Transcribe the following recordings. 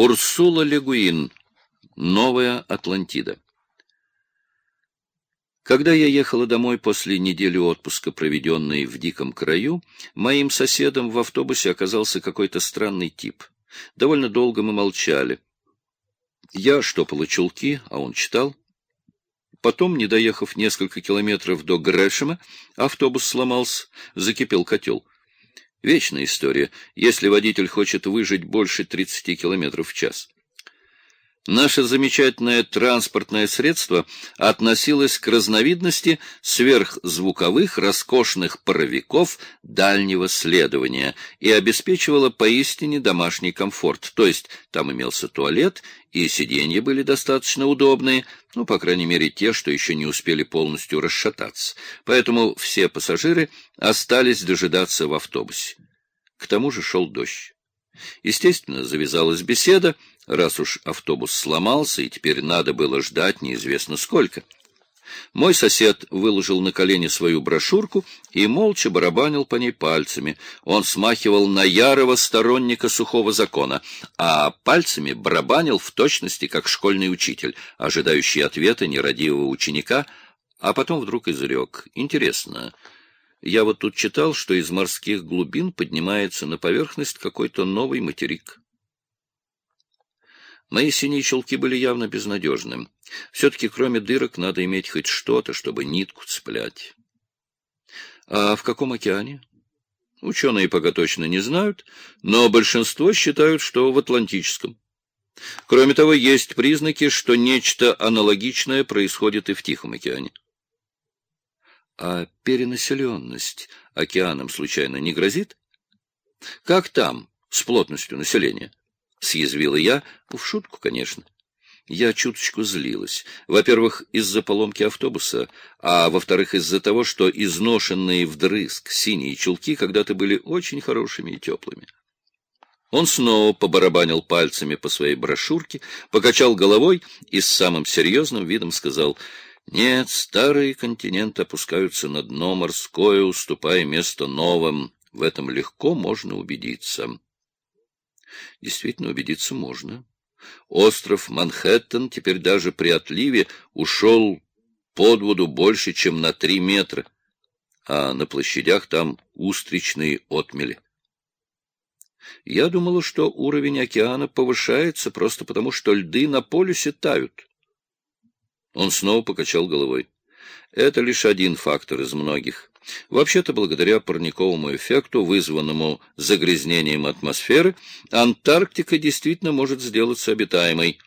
Урсула Легуин. Новая Атлантида. Когда я ехала домой после недели отпуска, проведенной в диком краю, моим соседом в автобусе оказался какой-то странный тип. Довольно долго мы молчали. Я штопала чулки, а он читал. Потом, не доехав несколько километров до Грэшема, автобус сломался, закипел котел. Вечная история, если водитель хочет выжить больше 30 километров в час. Наше замечательное транспортное средство относилось к разновидности сверхзвуковых роскошных паровиков дальнего следования и обеспечивало поистине домашний комфорт, то есть там имелся туалет, и сиденья были достаточно удобные, ну, по крайней мере, те, что еще не успели полностью расшататься. Поэтому все пассажиры остались дожидаться в автобусе. К тому же шел дождь. Естественно, завязалась беседа, раз уж автобус сломался, и теперь надо было ждать неизвестно сколько. Мой сосед выложил на колени свою брошюрку и молча барабанил по ней пальцами. Он смахивал на ярого сторонника сухого закона, а пальцами барабанил в точности, как школьный учитель, ожидающий ответа нерадивого ученика, а потом вдруг изрек. Интересно, я вот тут читал, что из морских глубин поднимается на поверхность какой-то новый материк. Мои синие чулки были явно безнадежным. Все-таки кроме дырок надо иметь хоть что-то, чтобы нитку цеплять. А в каком океане? Ученые пока точно не знают, но большинство считают, что в Атлантическом. Кроме того, есть признаки, что нечто аналогичное происходит и в Тихом океане. А перенаселенность океаном случайно не грозит? Как там с плотностью населения? — съязвила я, в шутку, конечно. Я чуточку злилась. Во-первых, из-за поломки автобуса, а во-вторых, из-за того, что изношенные вдрызг синие чулки когда-то были очень хорошими и теплыми. Он снова побарабанил пальцами по своей брошюрке, покачал головой и с самым серьезным видом сказал, «Нет, старые континенты опускаются на дно морское, уступая место новым. В этом легко можно убедиться». Действительно, убедиться можно. Остров Манхэттен теперь даже при отливе ушел под воду больше, чем на три метра, а на площадях там устричные отмели. Я думала, что уровень океана повышается просто потому, что льды на полюсе тают. Он снова покачал головой. Это лишь один фактор из многих. Вообще-то, благодаря парниковому эффекту, вызванному загрязнением атмосферы, Антарктика действительно может сделаться обитаемой.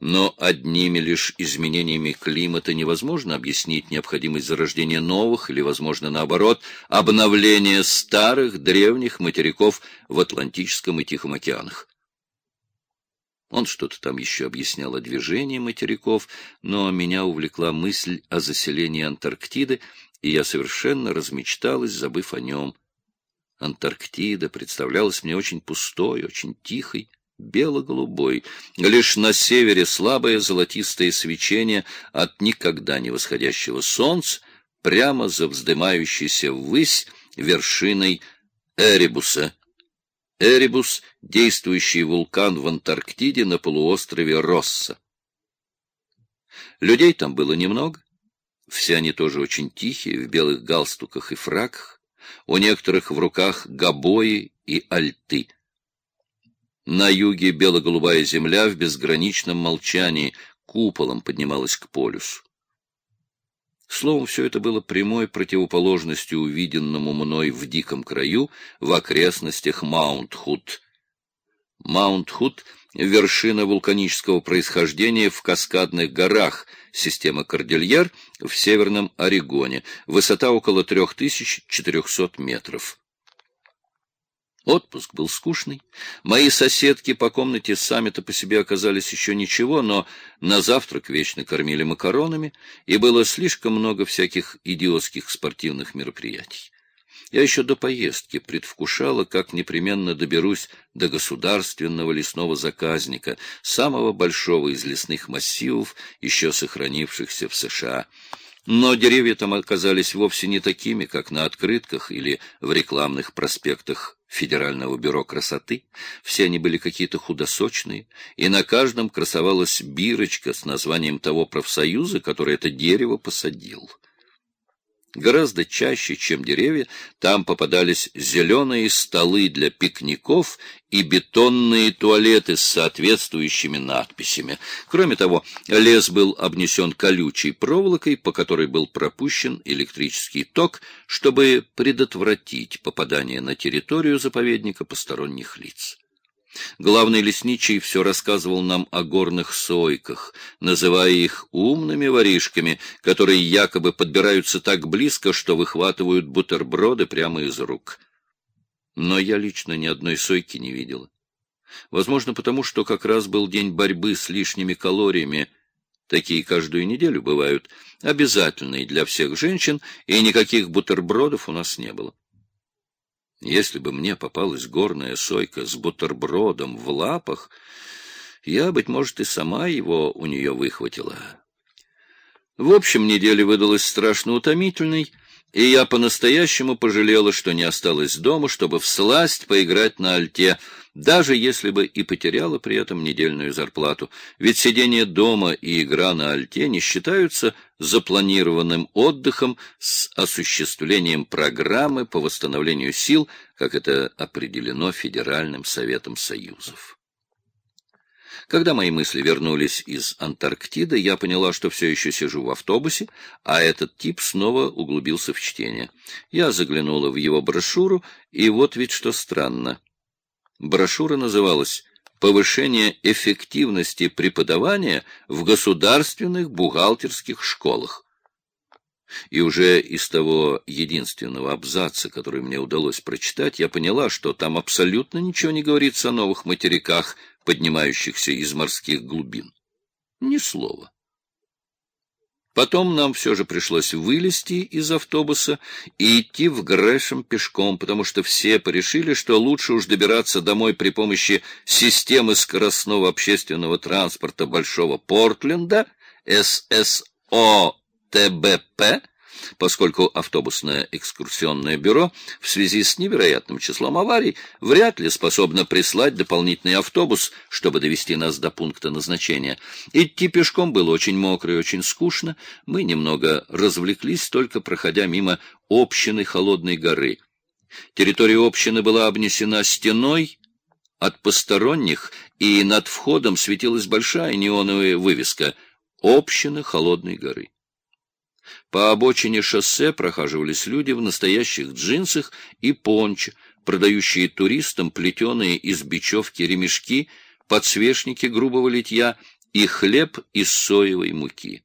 Но одними лишь изменениями климата невозможно объяснить необходимость зарождения новых или, возможно, наоборот, обновления старых древних материков в Атлантическом и Тихом океанах. Он что-то там еще объяснял о движении материков, но меня увлекла мысль о заселении Антарктиды, и я совершенно размечталась, забыв о нем. Антарктида представлялась мне очень пустой, очень тихой, бело-голубой. Лишь на севере слабое золотистое свечение от никогда не восходящего солнца прямо за вздымающейся ввысь вершиной Эребуса. Эребус — действующий вулкан в Антарктиде на полуострове Росса. Людей там было немного, все они тоже очень тихие, в белых галстуках и фраках, у некоторых в руках гобои и альты. На юге бело-голубая земля в безграничном молчании куполом поднималась к полюсу. Словом, все это было прямой противоположностью увиденному мной в диком краю в окрестностях Маунт-Худ. Маунт-Худ — вершина вулканического происхождения в каскадных горах, система Кордильер в северном Орегоне, высота около 3400 метров. Отпуск был скучный. Мои соседки по комнате сами-то по себе оказались еще ничего, но на завтрак вечно кормили макаронами, и было слишком много всяких идиотских спортивных мероприятий. Я еще до поездки предвкушала, как непременно доберусь до государственного лесного заказника, самого большого из лесных массивов, еще сохранившихся в США. Но деревья там оказались вовсе не такими, как на открытках или в рекламных проспектах Федерального бюро красоты. Все они были какие-то худосочные, и на каждом красовалась бирочка с названием того профсоюза, который это дерево посадил. Гораздо чаще, чем деревья, там попадались зеленые столы для пикников и бетонные туалеты с соответствующими надписями. Кроме того, лес был обнесен колючей проволокой, по которой был пропущен электрический ток, чтобы предотвратить попадание на территорию заповедника посторонних лиц. Главный лесничий все рассказывал нам о горных сойках, называя их умными воришками, которые якобы подбираются так близко, что выхватывают бутерброды прямо из рук. Но я лично ни одной сойки не видела. Возможно, потому что как раз был день борьбы с лишними калориями, такие каждую неделю бывают, обязательные для всех женщин, и никаких бутербродов у нас не было. Если бы мне попалась горная сойка с бутербродом в лапах, я, быть может, и сама его у нее выхватила. В общем, неделя выдалась страшно утомительной, и я по-настоящему пожалела, что не осталась дома, чтобы всласть поиграть на альте, даже если бы и потеряла при этом недельную зарплату. Ведь сидение дома и игра на альте не считаются запланированным отдыхом с осуществлением программы по восстановлению сил, как это определено Федеральным Советом Союзов. Когда мои мысли вернулись из Антарктиды, я поняла, что все еще сижу в автобусе, а этот тип снова углубился в чтение. Я заглянула в его брошюру, и вот ведь что странно. Брошюра называлась «Повышение эффективности преподавания в государственных бухгалтерских школах». И уже из того единственного абзаца, который мне удалось прочитать, я поняла, что там абсолютно ничего не говорится о новых материках, поднимающихся из морских глубин. Ни слова. Потом нам все же пришлось вылезти из автобуса и идти в Грэшем пешком, потому что все порешили, что лучше уж добираться домой при помощи системы скоростного общественного транспорта Большого Портленда, ССО ТБП, поскольку автобусное экскурсионное бюро в связи с невероятным числом аварий вряд ли способно прислать дополнительный автобус, чтобы довести нас до пункта назначения. Идти пешком было очень мокро и очень скучно. Мы немного развлеклись, только проходя мимо общины Холодной горы. Территория общины была обнесена стеной от посторонних, и над входом светилась большая неоновая вывеска «Община Холодной горы». По обочине шоссе прохаживались люди в настоящих джинсах и пончо, продающие туристам плетеные из бечевки ремешки, подсвечники грубого литья и хлеб из соевой муки.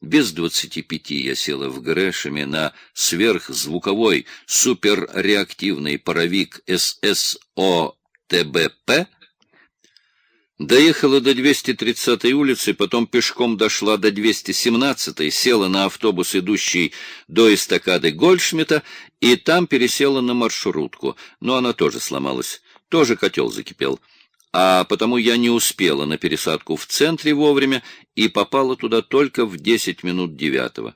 Без двадцати пяти я села в Грэшеме на сверхзвуковой суперреактивный паровик ССО-ТБП Доехала до 230-й улицы, потом пешком дошла до 217-й, села на автобус, идущий до эстакады Гольдшмидта, и там пересела на маршрутку. Но она тоже сломалась, тоже котел закипел. А потому я не успела на пересадку в центре вовремя и попала туда только в 10 минут девятого.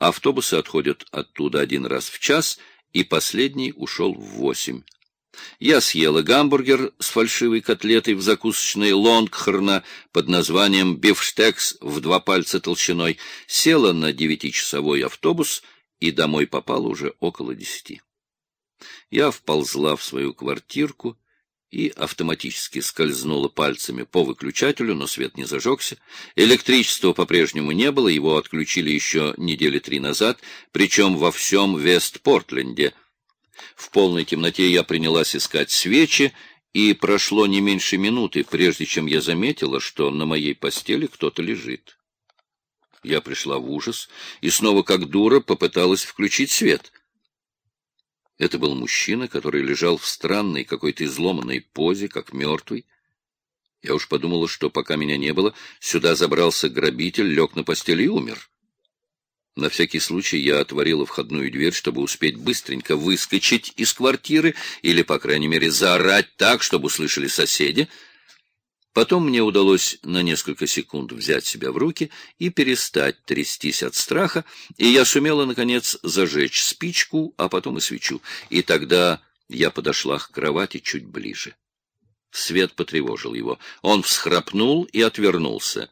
Автобусы отходят оттуда один раз в час, и последний ушел в восемь. Я съела гамбургер с фальшивой котлетой в закусочной Лонгхорна под названием «Бифштекс» в два пальца толщиной, села на девятичасовой автобус и домой попала уже около десяти. Я вползла в свою квартирку и автоматически скользнула пальцами по выключателю, но свет не зажегся. Электричества по-прежнему не было, его отключили еще недели три назад, причем во всем Вест-Портленде — в полной темноте я принялась искать свечи, и прошло не меньше минуты, прежде чем я заметила, что на моей постели кто-то лежит. Я пришла в ужас и снова, как дура, попыталась включить свет. Это был мужчина, который лежал в странной какой-то изломанной позе, как мертвый. Я уж подумала, что пока меня не было, сюда забрался грабитель, лег на постель и умер. На всякий случай я отворила входную дверь, чтобы успеть быстренько выскочить из квартиры или, по крайней мере, заорать так, чтобы услышали соседи. Потом мне удалось на несколько секунд взять себя в руки и перестать трястись от страха, и я сумела, наконец, зажечь спичку, а потом и свечу. И тогда Я подошла к кровати чуть ближе. Свет потревожил его. Он всхрапнул и отвернулся.